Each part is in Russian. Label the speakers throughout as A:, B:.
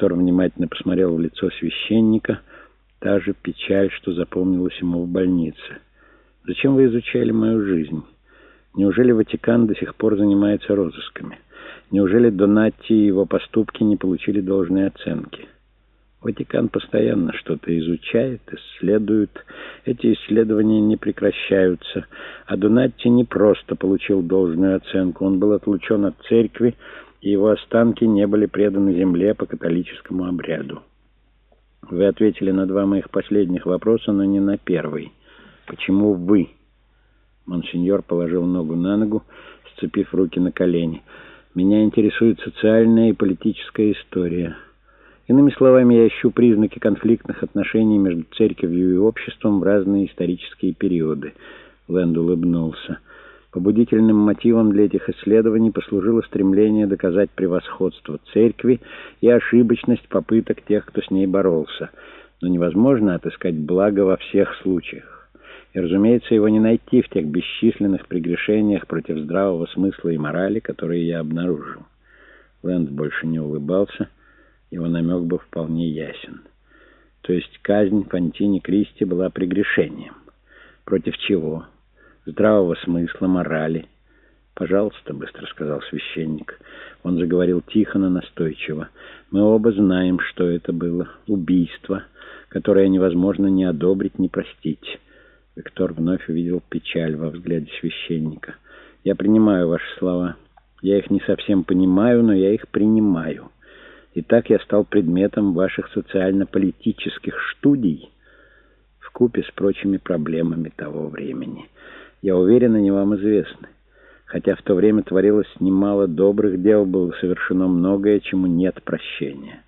A: Виктор внимательно посмотрел в лицо священника. Та же печаль, что запомнилась ему в больнице. «Зачем вы изучали мою жизнь? Неужели Ватикан до сих пор занимается розысками? Неужели Донатти и его поступки не получили должной оценки?» Ватикан постоянно что-то изучает, исследует. Эти исследования не прекращаются. А Донатти не просто получил должную оценку. Он был отлучен от церкви, и его останки не были преданы земле по католическому обряду. Вы ответили на два моих последних вопроса, но не на первый. Почему вы? Монсеньор положил ногу на ногу, сцепив руки на колени. Меня интересует социальная и политическая история. Иными словами, я ищу признаки конфликтных отношений между церковью и обществом в разные исторические периоды. Лэнд улыбнулся. Побудительным мотивом для этих исследований послужило стремление доказать превосходство церкви и ошибочность попыток тех, кто с ней боролся. Но невозможно отыскать благо во всех случаях. И, разумеется, его не найти в тех бесчисленных прегрешениях против здравого смысла и морали, которые я обнаружил. Лэнд больше не улыбался, его намек был вполне ясен. То есть казнь Фонтини Кристи была прегрешением. Против чего? Здравого смысла, морали. «Пожалуйста», — быстро сказал священник. Он заговорил тихо, но настойчиво. «Мы оба знаем, что это было. Убийство, которое невозможно ни одобрить, ни простить». Виктор вновь увидел печаль во взгляде священника. «Я принимаю ваши слова. Я их не совсем понимаю, но я их принимаю. И так я стал предметом ваших социально-политических студий в купе с прочими проблемами того времени». Я уверен, они вам известны. Хотя в то время творилось немало добрых дел, было совершено многое, чему нет прощения.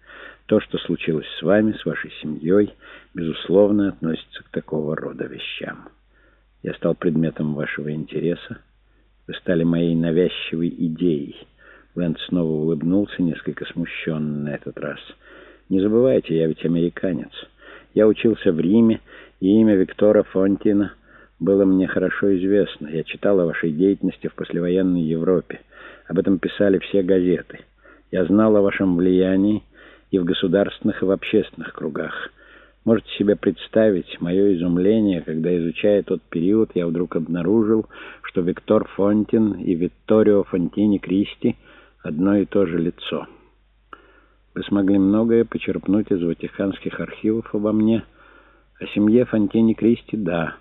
A: То, что случилось с вами, с вашей семьей, безусловно, относится к такого рода вещам. Я стал предметом вашего интереса. Вы стали моей навязчивой идеей. Лэнд снова улыбнулся, несколько смущенно на этот раз. Не забывайте, я ведь американец. Я учился в Риме, и имя Виктора Фонтина — было мне хорошо известно. Я читал о вашей деятельности в послевоенной Европе. Об этом писали все газеты. Я знал о вашем влиянии и в государственных, и в общественных кругах. Можете себе представить мое изумление, когда, изучая тот период, я вдруг обнаружил, что Виктор Фонтин и Витторио Фонтини Кристи одно и то же лицо. Вы смогли многое почерпнуть из ватиканских архивов обо мне. О семье Фонтини Кристи — да.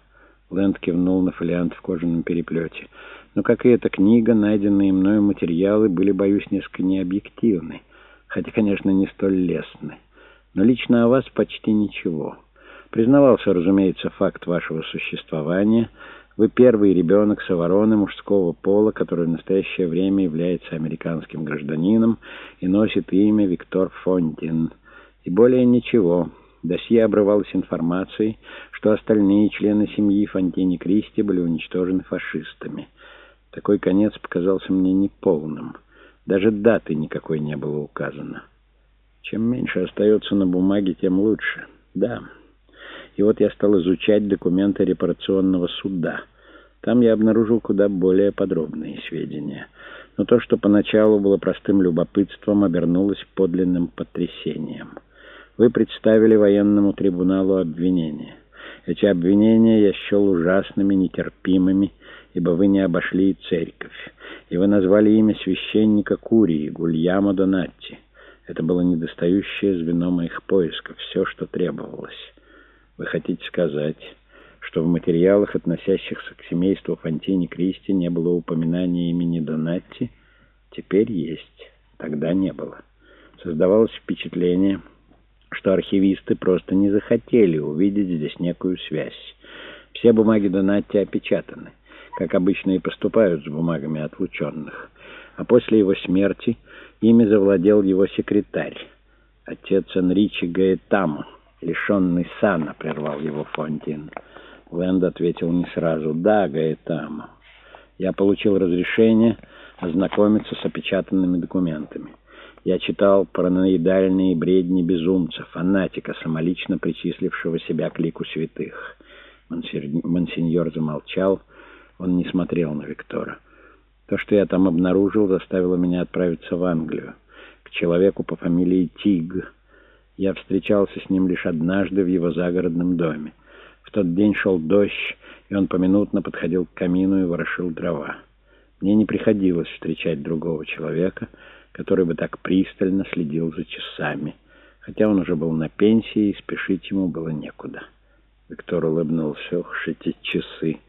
A: Лэнд кивнул на фолиант в кожаном переплете. Но, как и эта книга, найденные мною материалы были, боюсь, несколько необъективны, хотя, конечно, не столь лестны. Но лично о вас почти ничего. Признавался, разумеется, факт вашего существования. Вы первый ребенок Савароны мужского пола, который в настоящее время является американским гражданином и носит имя Виктор Фонтин. И более ничего. Досье обрывалось информацией, что остальные члены семьи Фонтини Кристи были уничтожены фашистами. Такой конец показался мне неполным. Даже даты никакой не было указано. Чем меньше остается на бумаге, тем лучше. Да. И вот я стал изучать документы репарационного суда. Там я обнаружил куда более подробные сведения. Но то, что поначалу было простым любопытством, обернулось подлинным потрясением. Вы представили военному трибуналу обвинения. Эти обвинения я счел ужасными, нетерпимыми, ибо вы не обошли церковь. И вы назвали имя священника Курии, Гульяма Донатти. Это было недостающее звено моих поисков, все, что требовалось. Вы хотите сказать, что в материалах, относящихся к семейству Фонтини Кристи, не было упоминания имени Донатти? Теперь есть. Тогда не было. Создавалось впечатление что архивисты просто не захотели увидеть здесь некую связь. Все бумаги Донатти опечатаны, как обычно и поступают с бумагами отлученных. А после его смерти ими завладел его секретарь, отец Энричи Гаэтамо, лишенный сана, прервал его Фонтин. Лэнд ответил не сразу. «Да, Гаэтамо, я получил разрешение ознакомиться с опечатанными документами». Я читал параноидальные бредни безумца, фанатика, самолично причислившего себя к лику святых. Монсеньор замолчал, он не смотрел на Виктора. То, что я там обнаружил, заставило меня отправиться в Англию, к человеку по фамилии Тиг, Я встречался с ним лишь однажды в его загородном доме. В тот день шел дождь, и он поминутно подходил к камину и ворошил дрова. Мне не приходилось встречать другого человека, который бы так пристально следил за часами, хотя он уже был на пенсии, и спешить ему было некуда. Виктор улыбнулся. Ох, эти часы!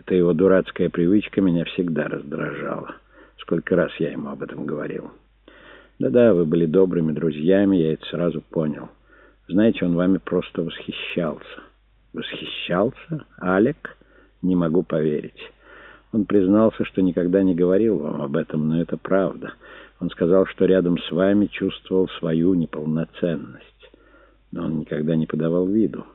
A: Эта его дурацкая привычка меня всегда раздражала. Сколько раз я ему об этом говорил. Да-да, вы были добрыми друзьями, я это сразу понял. Знаете, он вами просто восхищался. Восхищался? Алек? Не могу поверить. Он признался, что никогда не говорил вам об этом, но это правда. Он сказал, что рядом с вами чувствовал свою неполноценность. Но он никогда не подавал виду.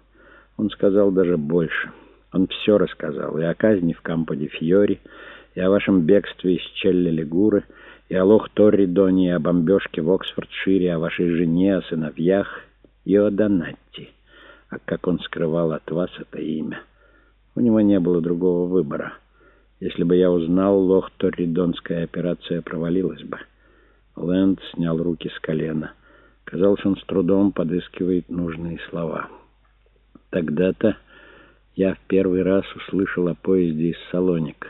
A: Он сказал даже больше. Он все рассказал. И о казни в Кампо-де-Фьори, и о вашем бегстве из Челли-Легуры, и о Лох-Торридоне, и о бомбежке в Оксфордшире, о вашей жене, о сыновьях, и о Донатти. А как он скрывал от вас это имя? У него не было другого выбора. Если бы я узнал, Лох-Торридонская операция провалилась бы. Лэнд снял руки с колена. Казалось, он с трудом подыскивает нужные слова. Тогда-то я в первый раз услышал о поезде из Салоника.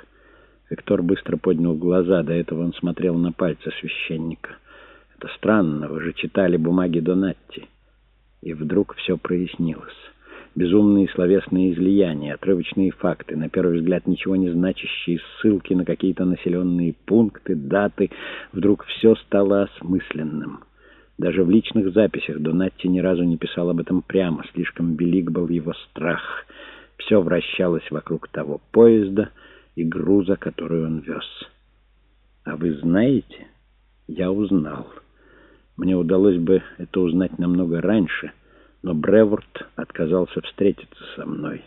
A: Виктор быстро поднял глаза. До этого он смотрел на пальцы священника. «Это странно, вы же читали бумаги Донатти». И вдруг все прояснилось. Безумные словесные излияния, отрывочные факты, на первый взгляд ничего не значащие ссылки на какие-то населенные пункты, даты. Вдруг все стало осмысленным. Даже в личных записях Донатти ни разу не писал об этом прямо, слишком велик был его страх. Все вращалось вокруг того поезда — и груза, который он вез. А вы знаете, я узнал. Мне удалось бы это узнать намного раньше, но Бреворд отказался встретиться со мной.